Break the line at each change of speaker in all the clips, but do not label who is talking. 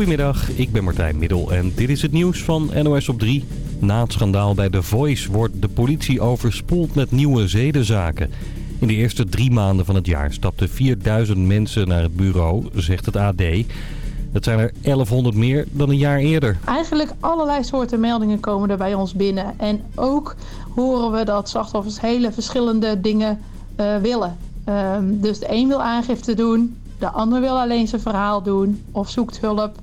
Goedemiddag, ik ben Martijn Middel en dit is het nieuws van NOS op 3. Na het schandaal bij The Voice wordt de politie overspoeld met nieuwe zedenzaken. In de eerste drie maanden van het jaar stapten 4000 mensen naar het bureau, zegt het AD. Dat zijn er 1100 meer dan een jaar eerder.
Eigenlijk allerlei soorten meldingen komen er bij ons binnen. En ook horen we dat slachtoffers hele verschillende dingen uh, willen. Uh, dus de een wil aangifte doen, de ander wil alleen zijn verhaal doen of zoekt hulp.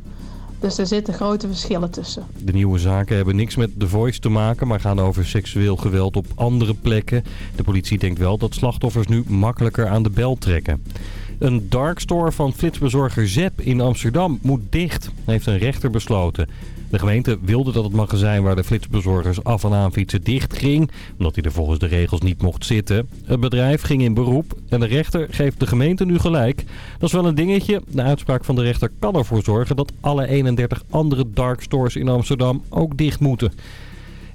Dus er zitten grote verschillen tussen.
De nieuwe zaken hebben niks met The Voice te maken, maar gaan over seksueel geweld op andere plekken. De politie denkt wel dat slachtoffers nu makkelijker aan de bel trekken. Een darkstore van flitsbezorger Zep in Amsterdam moet dicht, heeft een rechter besloten. De gemeente wilde dat het magazijn waar de flitsbezorgers af en aan fietsen dicht ging, omdat hij er volgens de regels niet mocht zitten. Het bedrijf ging in beroep en de rechter geeft de gemeente nu gelijk. Dat is wel een dingetje. De uitspraak van de rechter kan ervoor zorgen dat alle 31 andere darkstores in Amsterdam ook dicht moeten.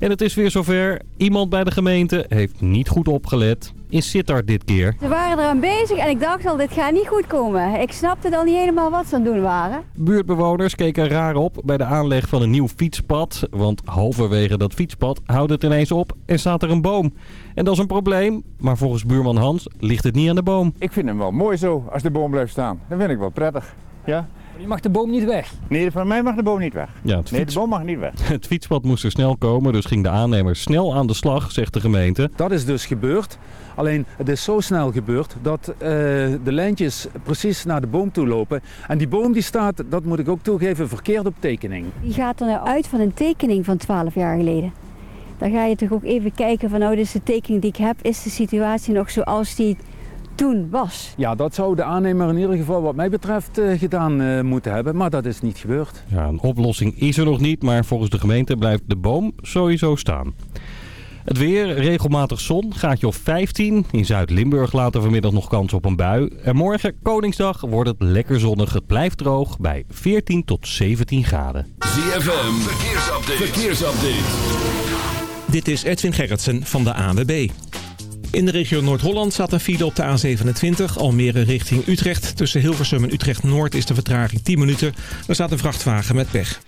En het is weer zover. Iemand bij de gemeente heeft niet goed opgelet. In Sittard dit keer.
Ze waren eraan bezig en ik dacht al, dit gaat niet goed komen. Ik snapte dan niet helemaal wat ze aan het doen waren.
Buurtbewoners keken raar op bij de aanleg van een nieuw fietspad. Want halverwege dat fietspad houdt het ineens op en staat er een boom. En dat is een probleem, maar volgens buurman Hans ligt het niet aan de boom.
Ik vind hem wel mooi zo, als de boom blijft staan. Dan vind ik wel prettig. Ja?
Je mag de boom niet weg.
Nee, van mij mag de boom niet weg.
Ja, het
Nee, de boom mag niet weg.
Het fietspad moest er snel komen, dus ging de aannemer snel aan de slag, zegt de gemeente.
Dat is dus gebeurd. Alleen het is zo snel gebeurd dat eh, de lijntjes precies naar de boom toe lopen. En die boom die staat, dat moet ik ook toegeven, verkeerd op tekening.
Die gaat er nou uit van een tekening van 12 jaar geleden. Dan ga je toch ook even kijken van nou, dit is de tekening die ik heb. Is de situatie nog zoals die toen was?
Ja, dat zou de aannemer in ieder geval wat mij betreft eh, gedaan eh, moeten hebben. Maar dat is niet gebeurd.
Ja, een oplossing is er nog niet, maar volgens de gemeente blijft de boom sowieso staan. Het weer, regelmatig zon, gaatje of 15. In Zuid-Limburg later vanmiddag nog kans op een bui. En morgen, Koningsdag, wordt het lekker zonnig. Het blijft droog bij 14 tot 17 graden.
ZFM, verkeersupdate. verkeersupdate.
Dit is Edwin Gerritsen van de ANWB. In de regio Noord-Holland staat een file op de A27, Almere richting Utrecht. Tussen Hilversum en Utrecht-Noord is de vertraging 10 minuten. Er staat een vrachtwagen met pech.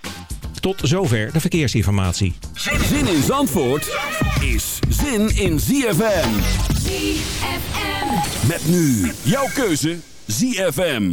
Tot zover de verkeersinformatie.
Zin in Zandvoort is zin in ZFM.
ZFM.
Met nu jouw keuze ZFM.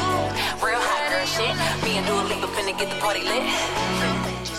Girl shit. Me and finna get the party lit.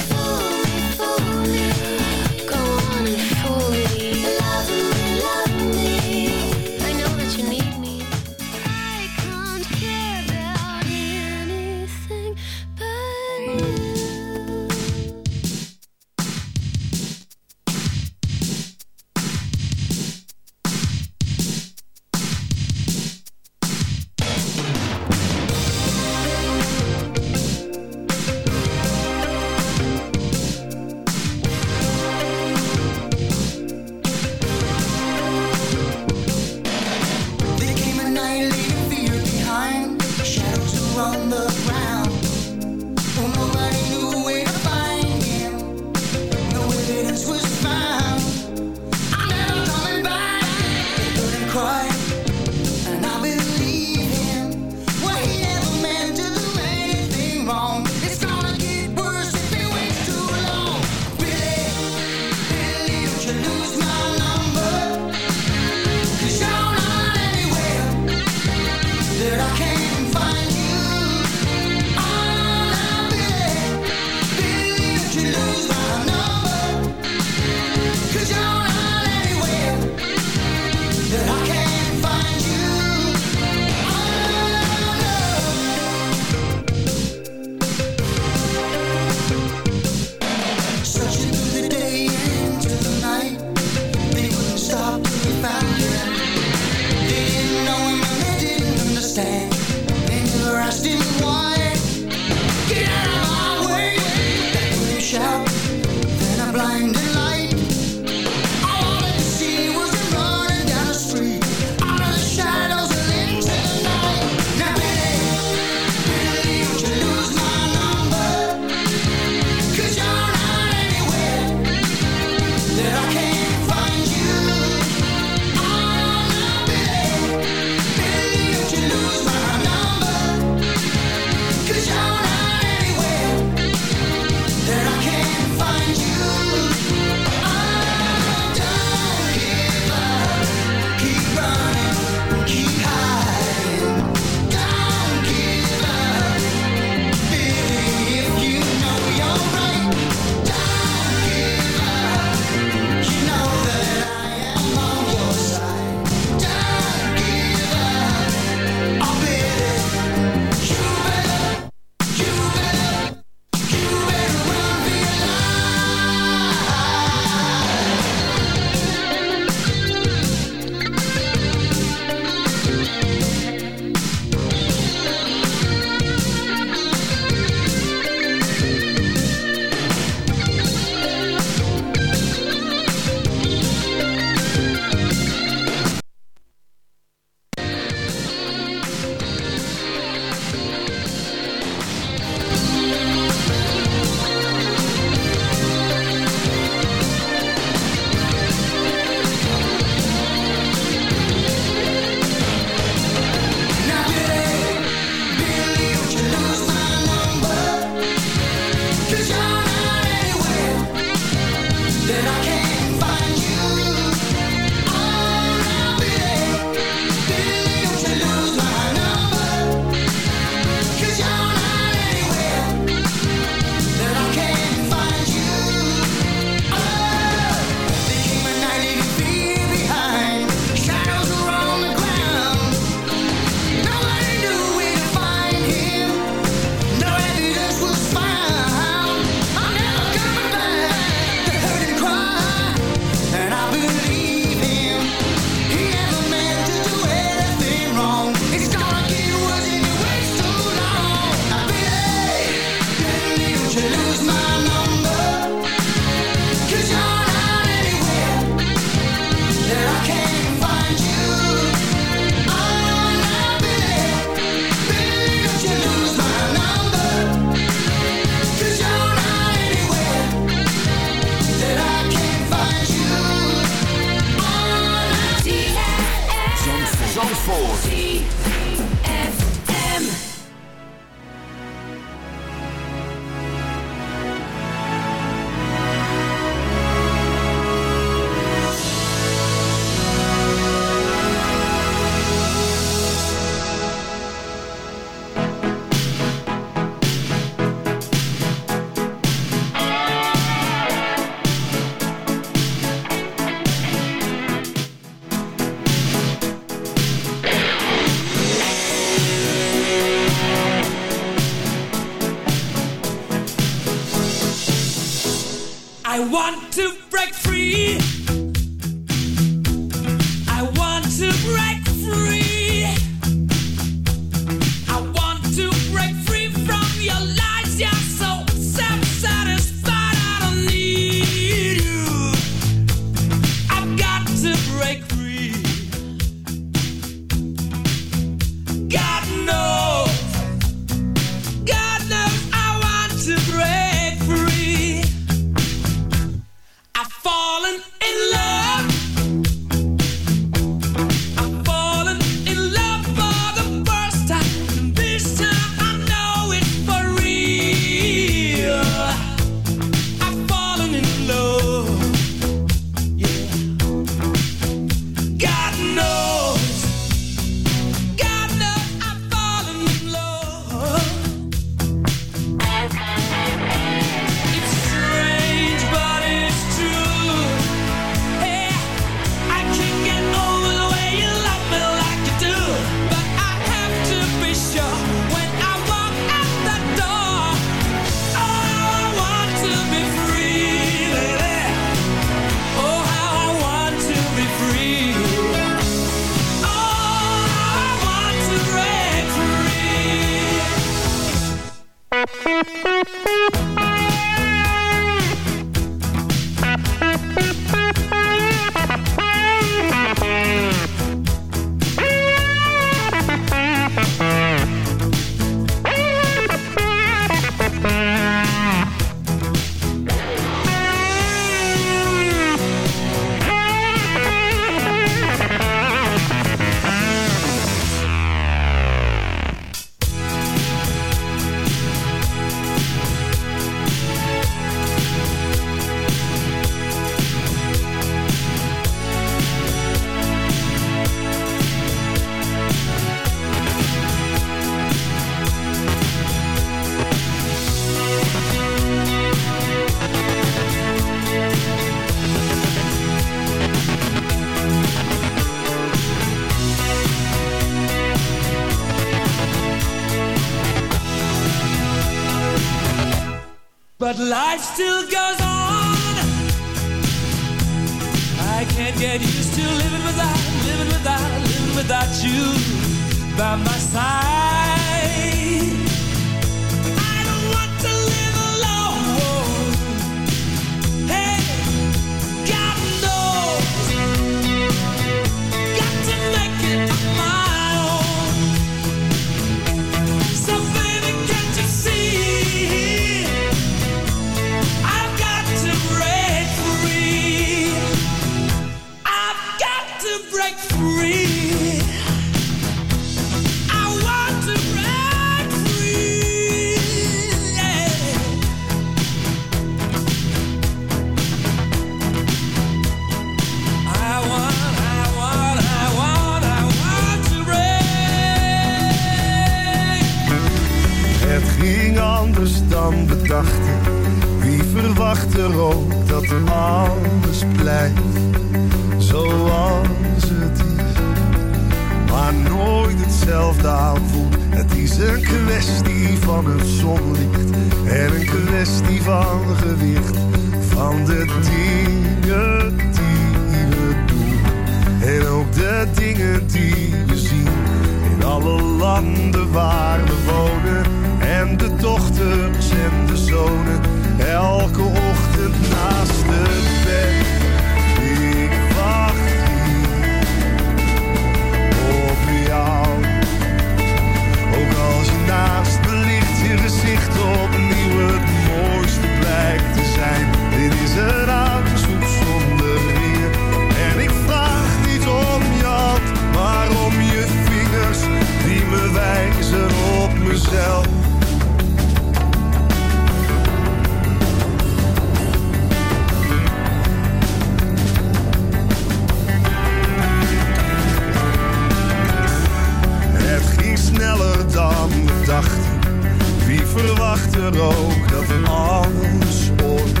Er ook dat alles ooit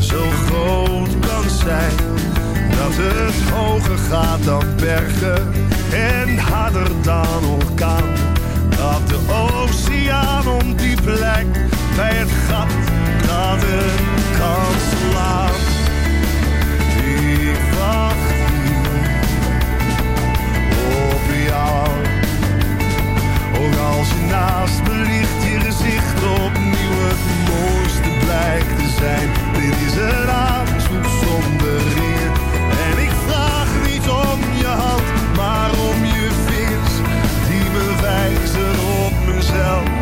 zo groot kan zijn. Dat het hoger gaat dan bergen en harder dan orkaan. Dat de oceaan om die plek bij het gat dat het kan slaan. Wacht als je naast me ligt, je gezicht opnieuw het mooiste blijkt te zijn. Dit is een aanzoek zonder ringen. En ik vraag niet om je hand, maar om je vingers die me wijzen op mezelf.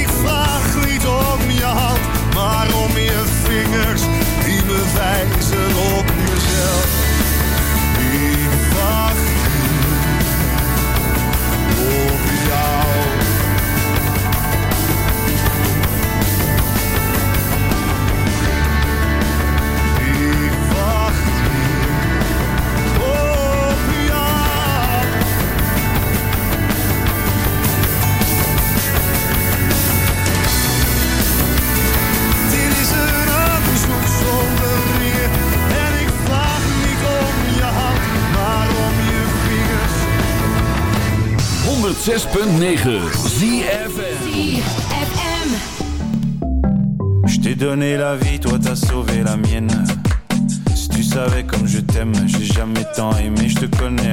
ik vraag niet om je hand, maar om je vingers die me wijzen op jezelf.
ZFM.
Je t'ai donné la vie, toi t'as sauvé la mienne. Si tu savais comme je t'aime, j'ai jamais tant aimé, je te connais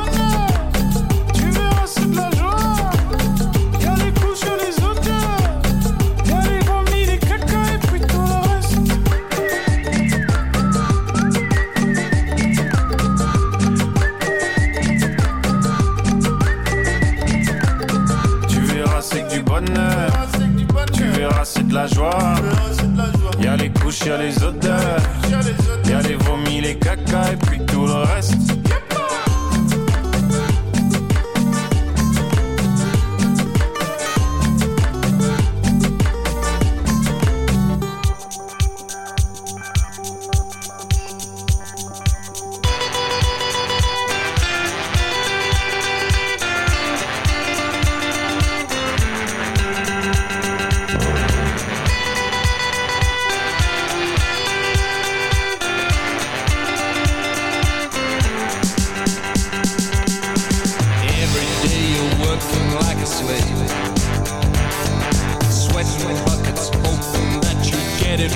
sur les
autres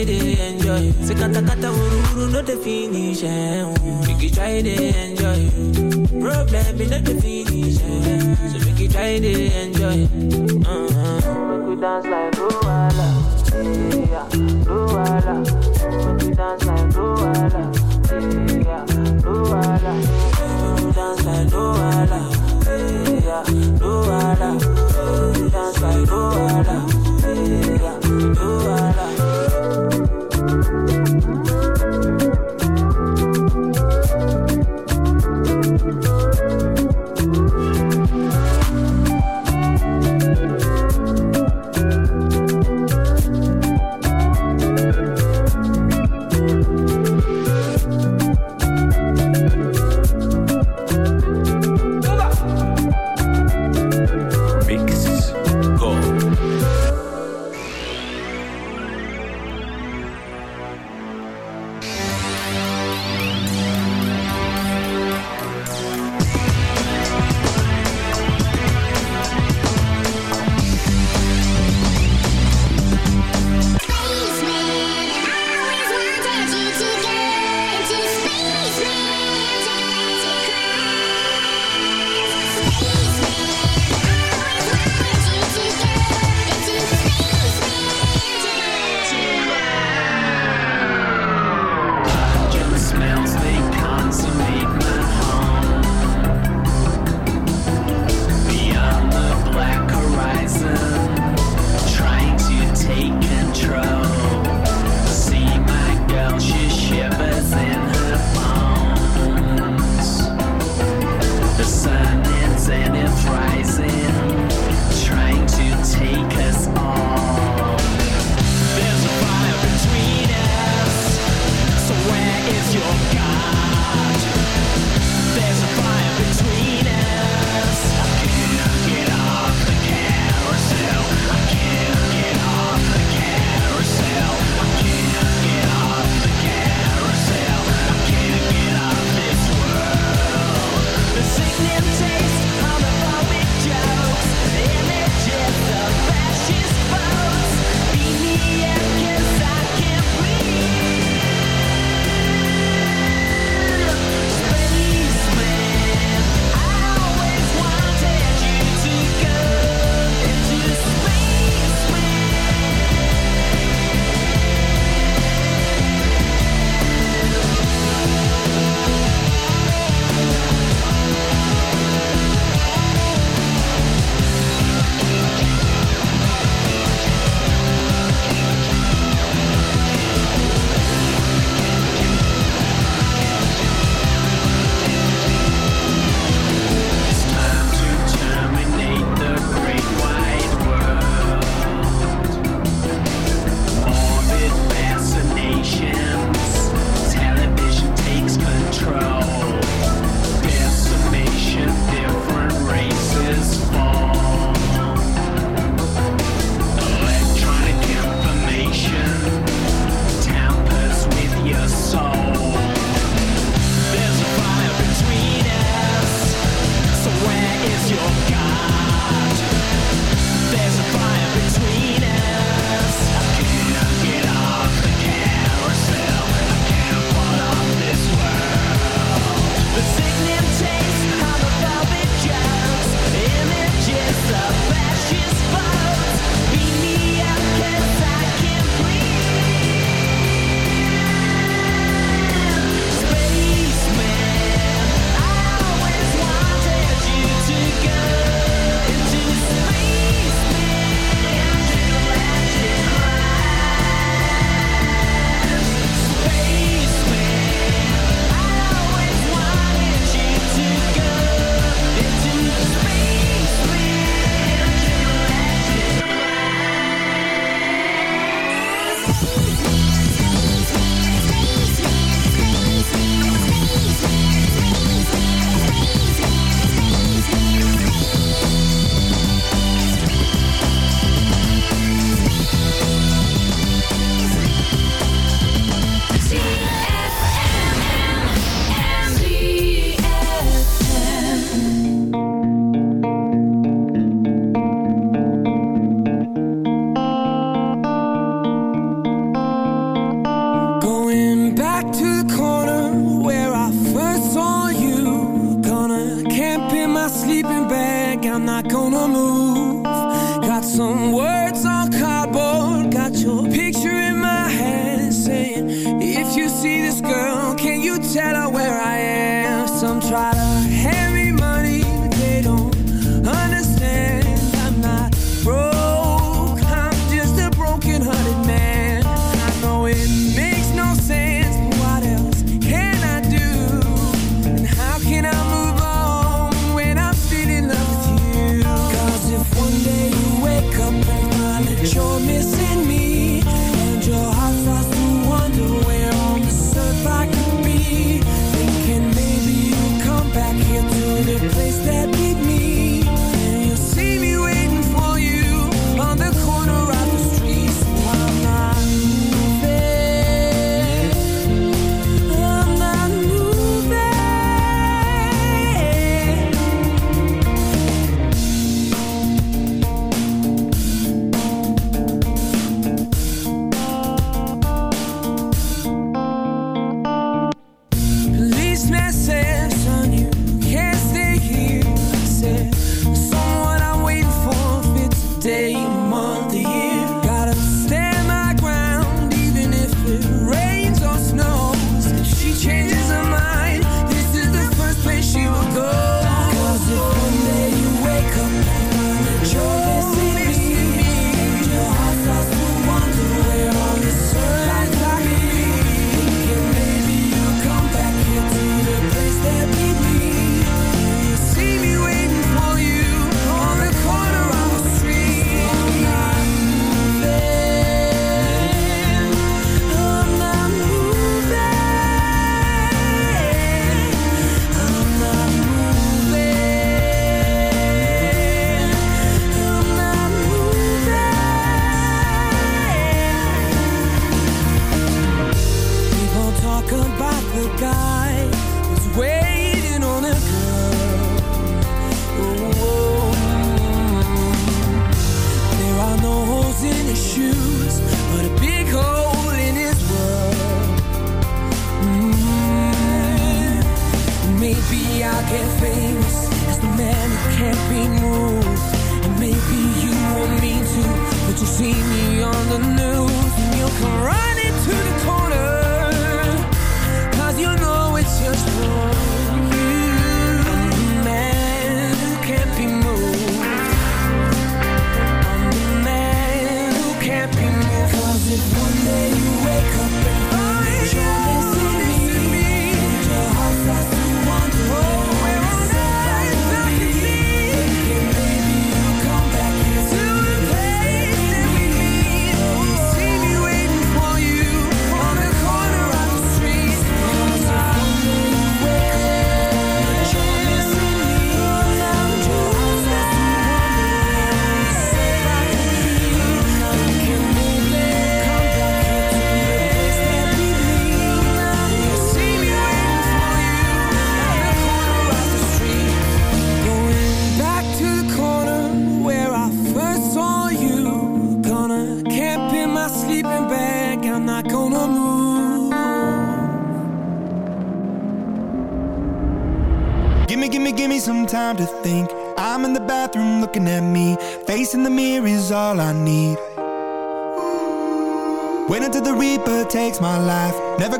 try dey enjoy. Say kata kata wuru wuru no dey finish. Eh. Make you try dey enjoy. Problem no dey finish. So make you try dey enjoy. Uh-huh. Make we dance like Luwala, yeah, Luwala. Make we dance like Luwala, yeah, Luwala. Make we dance like Luwala, yeah, Luwala. Make we dance like
Luwala.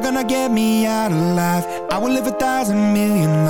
gonna get me
out alive I will live a thousand million lives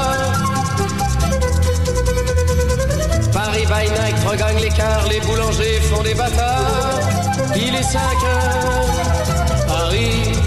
By night regagne l'écart, les boulangers font des bâtards. Il est 5 heures, Paris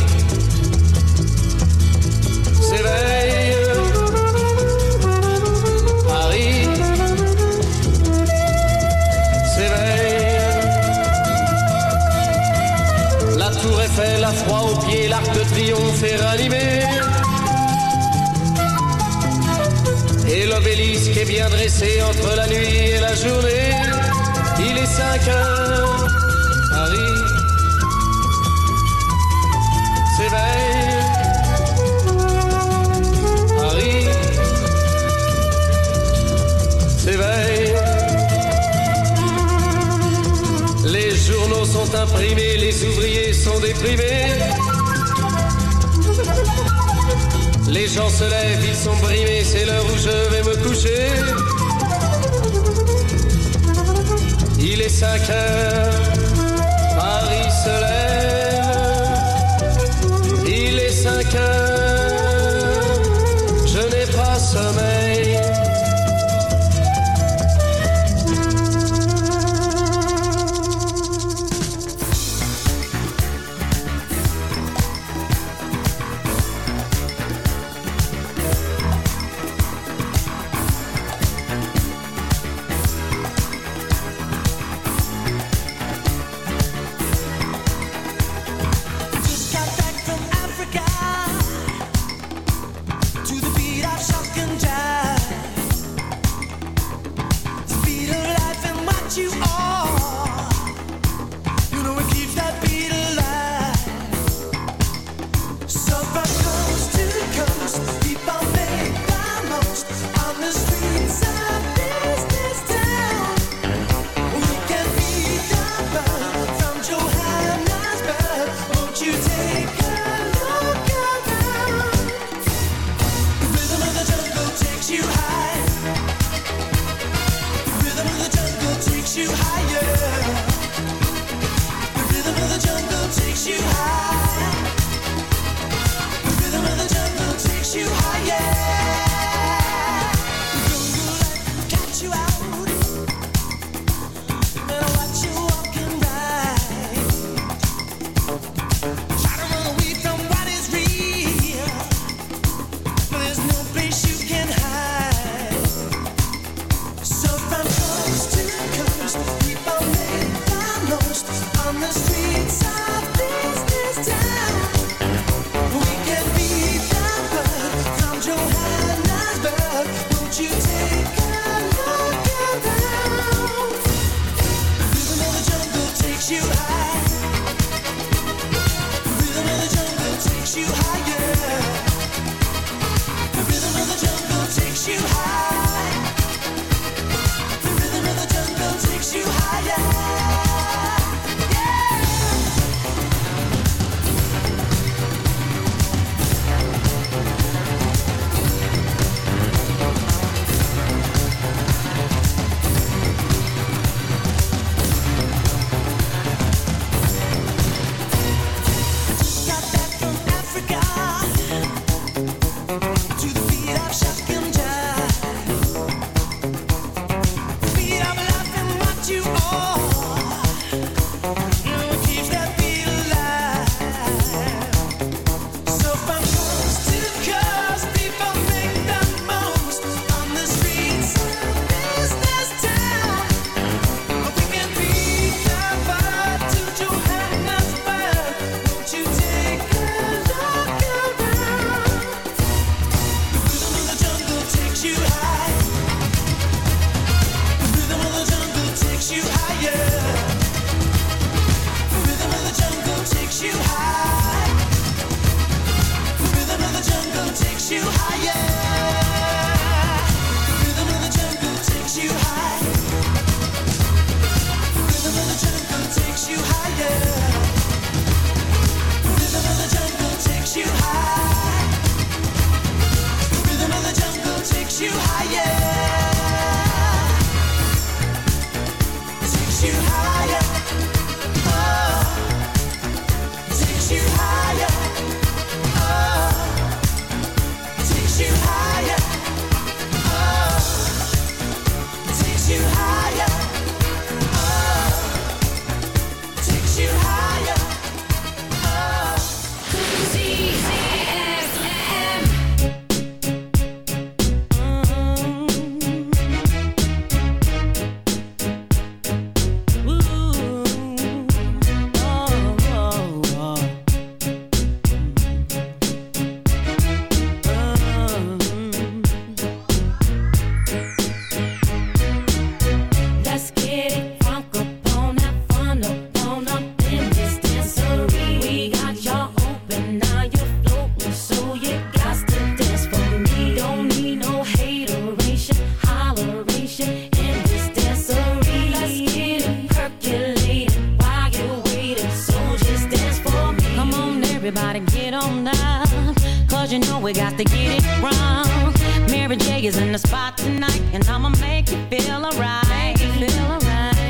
got to
get it
wrong. Mary J is in the spot tonight, and I'ma make you feel alright.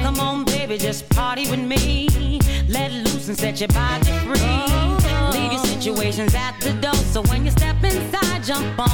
Come on, baby, just party with me. Let loose and set your body free. Leave your situations at the door, so when you step inside, jump on